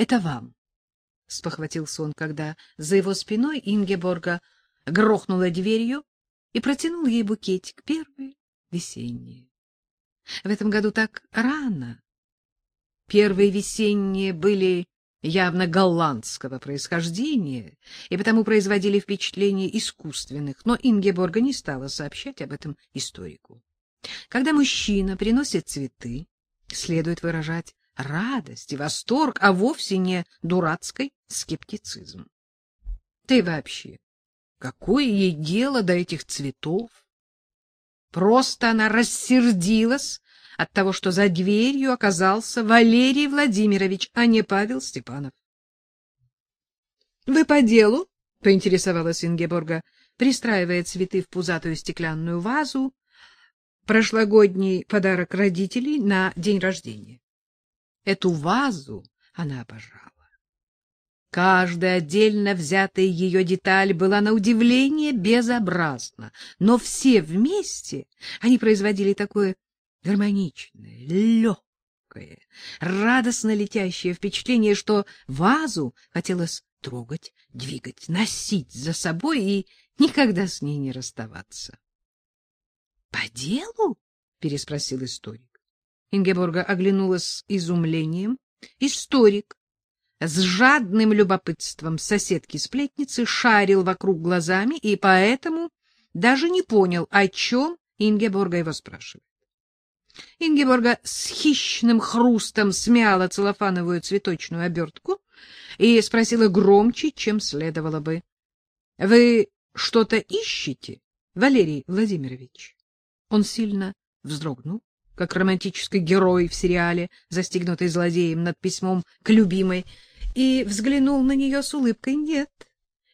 Это вам, — спохватился он, когда за его спиной Ингеборга грохнула дверью и протянул ей букетик, первый весенний. В этом году так рано. Первые весенние были явно голландского происхождения и потому производили впечатление искусственных, но Ингеборга не стала сообщать об этом историку. Когда мужчина приносит цветы, следует выражать радость и восторг, а вовсе не дурацкий скептицизм. Ты вообще, какое ей дело до этих цветов? Просто она рассердилась от того, что за дверью оказался Валерий Владимирович, а не Павел Степанов. — Вы по делу? — поинтересовалась Ингеборга, пристраивая цветы в пузатую стеклянную вазу, прошлогодний подарок родителей на день рождения. Эту вазу она обожала. Каждая отдельно взятая ее деталь была на удивление безобразна, но все вместе они производили такое гармоничное, легкое, радостно летящее впечатление, что вазу хотелось трогать, двигать, носить за собой и никогда с ней не расставаться. — По делу? — переспросил историк. Ингеборга оглянулась с изумлением. Историк с жадным любопытством соседки-сплетницы шарил вокруг глазами и поэтому даже не понял, о чем Ингеборга его спрашивает. Ингеборга с хищным хрустом смяла целлофановую цветочную обертку и спросила громче, чем следовало бы. — Вы что-то ищете, Валерий Владимирович? Он сильно вздрогнул, как романтический герой в сериале, застигнутый злодеем над письмом к любимой, и взглянул на нее с улыбкой. — Нет,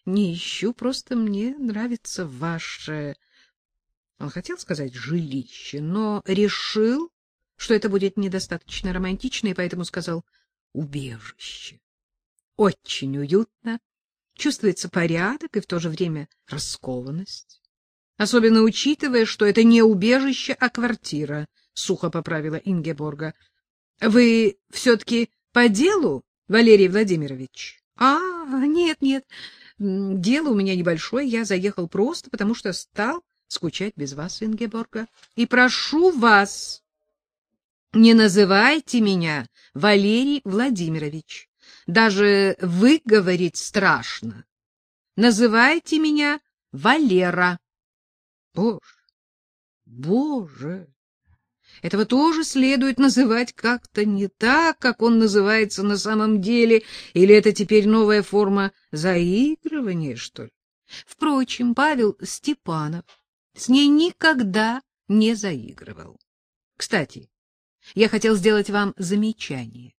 не ищу, просто мне нравится ваше... Он хотел сказать «жилище», но решил, что это будет недостаточно романтично, и поэтому сказал «убежище». Очень уютно, чувствуется порядок и в то же время раскованность. Особенно учитывая, что это не убежище, а квартира, — сухо поправила Ингеборга. — Вы все-таки по делу, Валерий Владимирович? — А, нет, нет, дело у меня небольшое, я заехал просто, потому что стал скучать без вас, Ингеборга. И прошу вас, не называйте меня Валерий Владимирович. Даже выговорить страшно. Называйте меня Валера. Боже, боже! Этого тоже следует называть как-то не так, как он называется на самом деле, или это теперь новая форма заигрывания, что ли? Впрочем, Павел Степанов с ней никогда не заигрывал. Кстати, я хотел сделать вам замечание.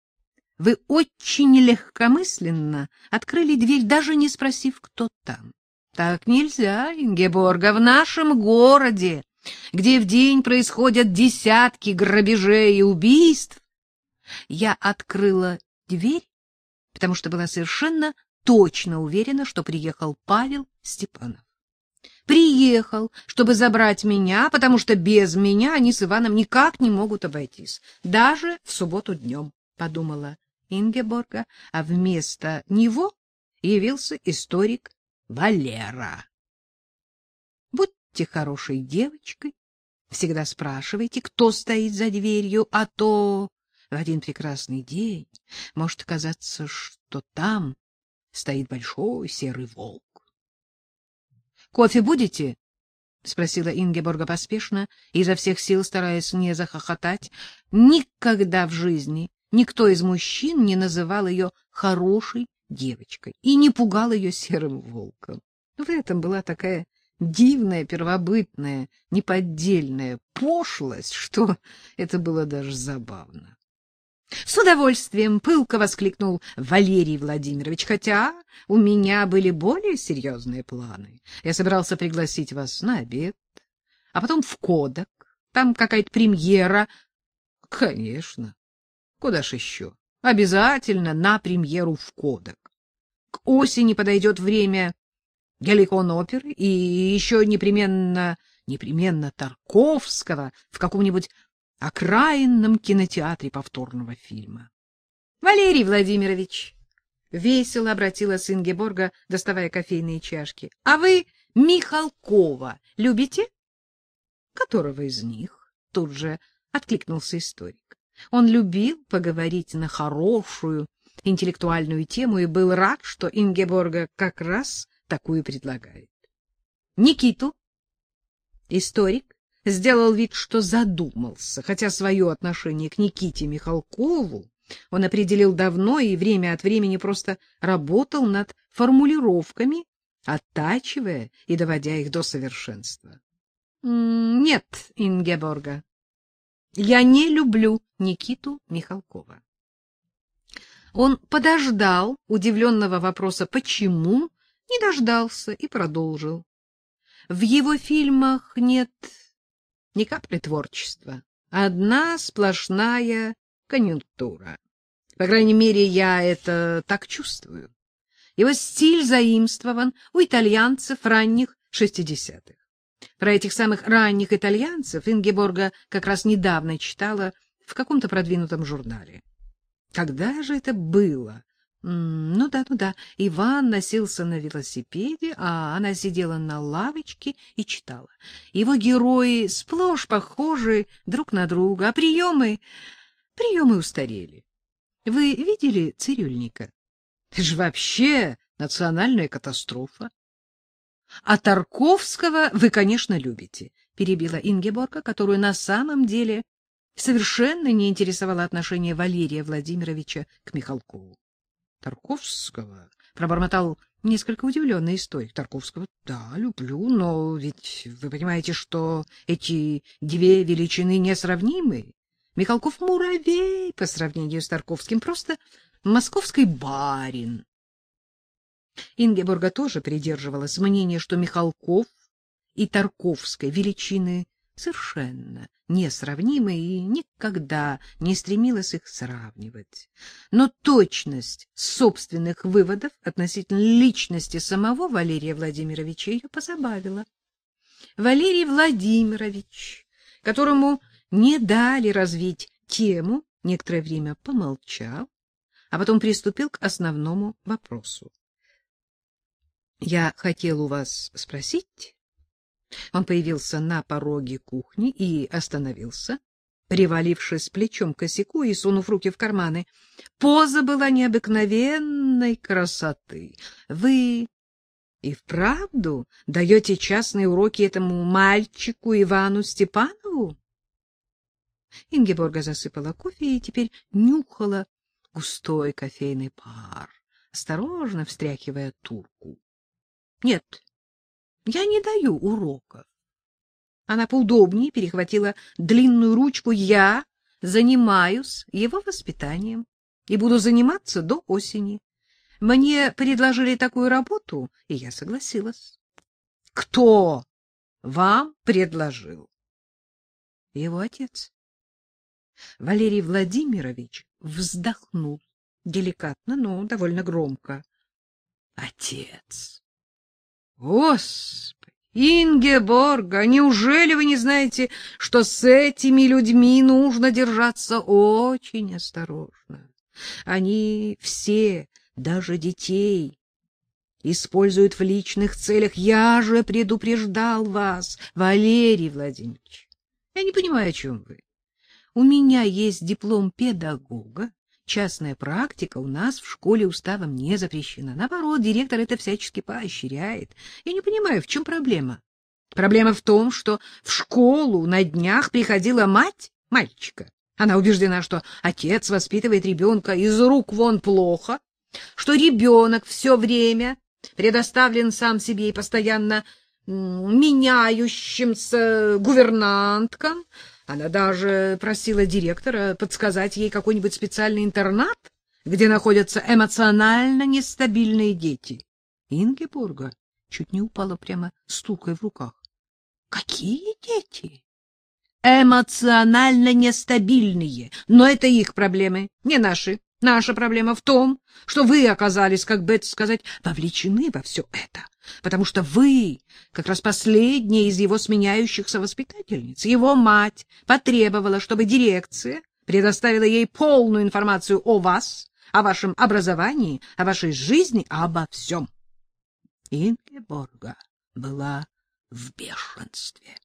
Вы очень легкомысленно открыли дверь, даже не спросив, кто там. Так нельзя, Ингеборга, в нашем городе, где в день происходят десятки грабежей и убийств. Я открыла дверь, потому что была совершенно точно уверена, что приехал Павел Степанов. Приехал, чтобы забрать меня, потому что без меня они с Иваном никак не могут обойтись, даже в субботу днем, — подумала Ингеборга, а вместо него явился историк Валера. Будьте хорошей девочкой, всегда спрашивайте, кто стоит за дверью, а то в один прекрасный день может казаться, что там стоит большой серый волк. — Кофе будете? — спросила Ингеборга поспешно, изо всех сил стараясь не захохотать. Никогда в жизни никто из мужчин не называл ее хорошей девочкой и не пугал ее серым волком. В этом была такая дивная, первобытная, неподдельная пошлость, что это было даже забавно. — С удовольствием! — пылко воскликнул Валерий Владимирович, хотя у меня были более серьезные планы. Я собирался пригласить вас на обед, а потом в Кодак. Там какая-то премьера. — Конечно. Куда ж еще? Обязательно на премьеру в Кодак. К осени подойдет время Геликон-оперы и еще непременно, непременно Тарковского в каком-нибудь окраинном кинотеатре повторного фильма. Валерий Владимирович, — весело обратилась Ингеборга, доставая кофейные чашки. — А вы Михалкова любите? — Которого из них? — тут же откликнулся историк. Он любил поговорить на хорошую интеллектуальную тему и был рад, что Ингеборга как раз такую предлагает. Никиту. Историк сделал вид, что задумался, хотя свое отношение к Никите Михалкову он определил давно и время от времени просто работал над формулировками, оттачивая и доводя их до совершенства. Нет, Ингеборга, я не люблю Никиту Михалкова. Он подождал удивленного вопроса «почему?», не дождался и продолжил. В его фильмах нет ни капли творчества, одна сплошная конъюнктура. По крайней мере, я это так чувствую. Его стиль заимствован у итальянцев ранних шестидесятых. Про этих самых ранних итальянцев Ингеборга как раз недавно читала в каком-то продвинутом журнале. Когда же это было? Ну да, ну да. Иван носился на велосипеде, а она сидела на лавочке и читала. Его герои сплошь похожи друг на друга, а приемы... приемы устарели. Вы видели цирюльника? Это же вообще национальная катастрофа. А Тарковского вы, конечно, любите, перебила Ингеборга, которую на самом деле совершенно не интересовало отношение Валерия Владимировича к Михалкову. Тарковского пробормотал несколько удивленный историк. Тарковского, да, люблю, но ведь вы понимаете, что эти две величины несравнимы. Михалков муравей по сравнению с Тарковским, просто московский барин. Ингеборга тоже придерживалась мнения, что Михалков и Тарковской величины совершенно несравнимы и никогда не стремилась их сравнивать. Но точность собственных выводов относительно личности самого Валерия Владимировича ее позабавила. Валерий Владимирович, которому не дали развить тему, некоторое время помолчал, а потом приступил к основному вопросу. — Я хотел у вас спросить... Он появился на пороге кухни и остановился, привалившись плечом к косяку и сунув руки в карманы. Поза была необыкновенной красоты. Вы и вправду даете частные уроки этому мальчику Ивану Степанову? Ингеборга засыпала кофе и теперь нюхала густой кофейный пар, осторожно встряхивая турку. Нет, я не даю уроков. Она поудобнее перехватила длинную ручку. Я занимаюсь его воспитанием и буду заниматься до осени. Мне предложили такую работу, и я согласилась. Кто вам предложил? Его отец. Валерий Владимирович вздохнул деликатно, но довольно громко. Отец. Господи, Ингеборга, неужели вы не знаете, что с этими людьми нужно держаться очень осторожно? Они все, даже детей, используют в личных целях. Я же предупреждал вас, Валерий Владимирович. Я не понимаю, о чем вы. У меня есть диплом педагога, Частная практика у нас в школе уставом не запрещена. Наоборот, директор это всячески поощряет. Я не понимаю, в чем проблема? Проблема в том, что в школу на днях приходила мать мальчика. Она убеждена, что отец воспитывает ребенка из рук вон плохо, что ребенок все время предоставлен сам себе и постоянно меняющимся гувернанткам, она даже просила директора подсказать ей какой-нибудь специальный интернат, где находятся эмоционально нестабильные дети. Ингеборга чуть не упала прямо с тулкой в руках. Какие дети? Эмоционально нестабильные. Но это их проблемы, не наши. Наша проблема в том, что вы оказались, как бы это сказать, вовлечены во все это, потому что вы как раз последняя из его сменяющихся воспитательниц. Его мать потребовала, чтобы дирекция предоставила ей полную информацию о вас, о вашем образовании, о вашей жизни, обо всем. Ингеборга была в бешенстве.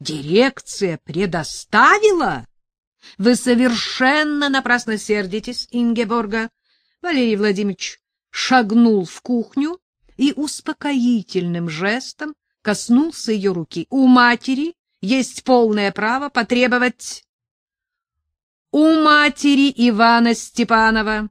Дирекция предоставила? Вы совершенно напрасно сердитесь, Ингеборга. Валерий Владимирович шагнул в кухню и успокоительным жестом коснулся ее руки. У матери есть полное право потребовать... У матери Ивана Степанова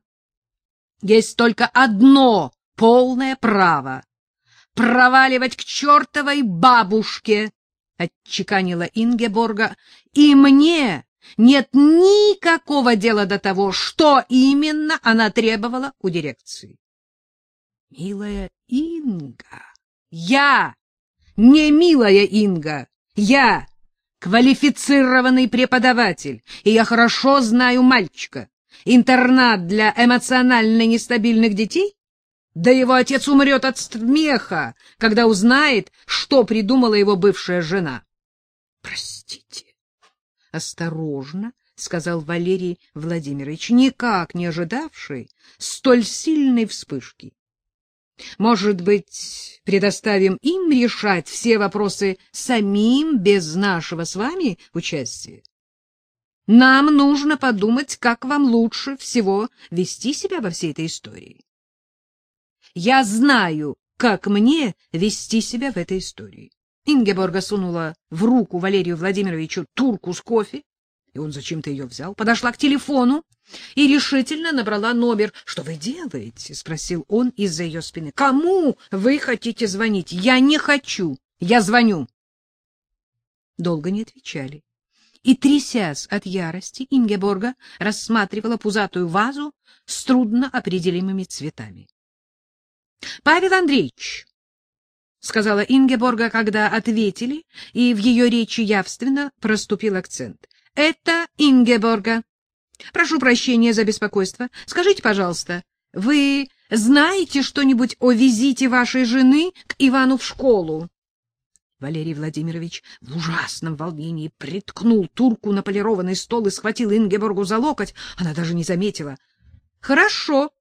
есть только одно полное право — проваливать к чертовой бабушке, — отчеканила Ингеборга, — и мне нет никакого дела до того, что именно она требовала у дирекции. Милая Инга, я не милая Инга, я квалифицированный преподаватель, и я хорошо знаю мальчика. Интернат для эмоционально нестабильных детей? Да его отец умрет от смеха, когда узнает, что придумала его бывшая жена. — Простите. — Осторожно, — сказал Валерий Владимирович, никак не ожидавший столь сильной вспышки. Может быть, предоставим им решать все вопросы самим без нашего с вами участия? Нам нужно подумать, как вам лучше всего вести себя во всей этой истории. Я знаю, как мне вести себя в этой истории. Ингеборга сунула в руку Валерию Владимировичу турку с кофе, и он зачем-то ее взял, подошла к телефону и решительно набрала номер. — Что вы делаете? — спросил он из-за ее спины. — Кому вы хотите звонить? — Я не хочу. Я звоню. Долго не отвечали. И, трясясь от ярости, Ингеборга рассматривала пузатую вазу с трудно определимыми цветами. — Павел Андреевич! — сказала Ингеборга, когда ответили, и в ее речи явственно проступил акцент. — Это Ингеборга. Прошу прощения за беспокойство. Скажите, пожалуйста, вы знаете что-нибудь о визите вашей жены к Ивану в школу? Валерий Владимирович в ужасном волнении приткнул турку на полированный стол и схватил Ингеборгу за локоть. Она даже не заметила. — Хорошо.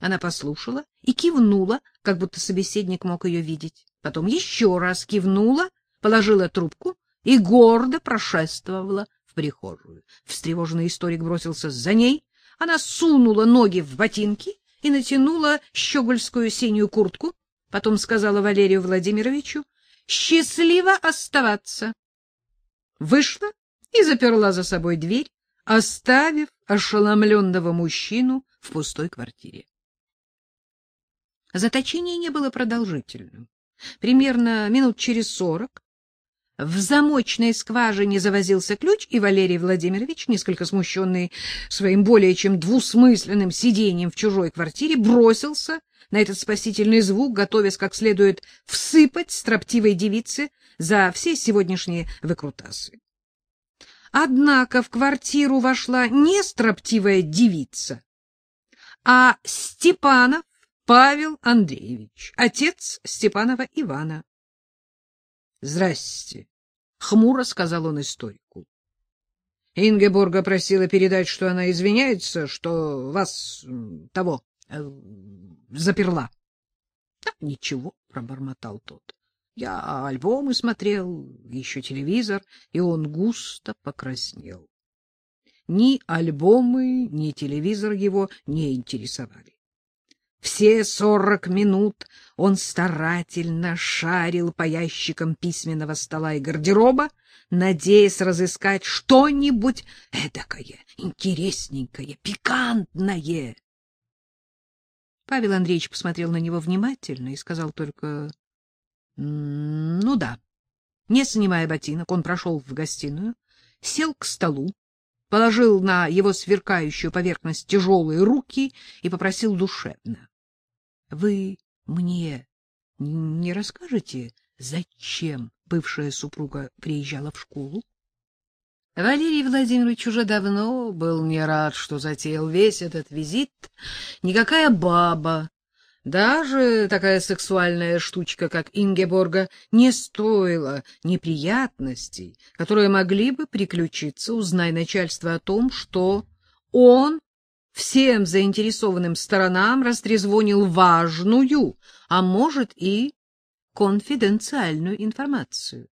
Она послушала и кивнула, как будто собеседник мог ее видеть. Потом еще раз кивнула, положила трубку и гордо прошествовала в прихожую. Встревоженный историк бросился за ней. Она сунула ноги в ботинки и натянула щегольскую синюю куртку. Потом сказала Валерию Владимировичу, «Счастливо оставаться!» Вышла и заперла за собой дверь, оставив ошеломленного мужчину в пустой квартире. Заточение не было продолжительным. Примерно минут через сорок в замочной скважине завозился ключ, и Валерий Владимирович, несколько смущенный своим более чем двусмысленным сидением в чужой квартире, бросился на этот спасительный звук, готовясь как следует всыпать строптивой девице за все сегодняшние выкрутасы. Однако в квартиру вошла не строптивая девица, а Степанов Павел Андреевич, отец Степанова Ивана. Здрасте, хмуро сказал он историку. Ингеборга просила передать, что она извиняется, что вас того э, заперла. — Да, ничего, — пробормотал тот. Я альбомы смотрел, еще телевизор, и он густо покраснел. Ни альбомы, ни телевизор его не интересовали. Все сорок минут он старательно шарил по ящикам письменного стола и гардероба, надеясь разыскать что-нибудь эдакое, интересненькое, пикантное. Павел Андреевич посмотрел на него внимательно и сказал только «Ну да». Не снимая ботинок, он прошел в гостиную, сел к столу, положил на его сверкающую поверхность тяжелые руки и попросил душевно. Вы мне не расскажете, зачем бывшая супруга приезжала в школу? Валерий Владимирович уже давно был не рад, что затеял весь этот визит. Никакая баба, даже такая сексуальная штучка, как Ингеборга, не стоила неприятностей, которые могли бы приключиться, узнай начальство о том, что он всем заинтересованным сторонам растрезвонил важную, а может и конфиденциальную информацию.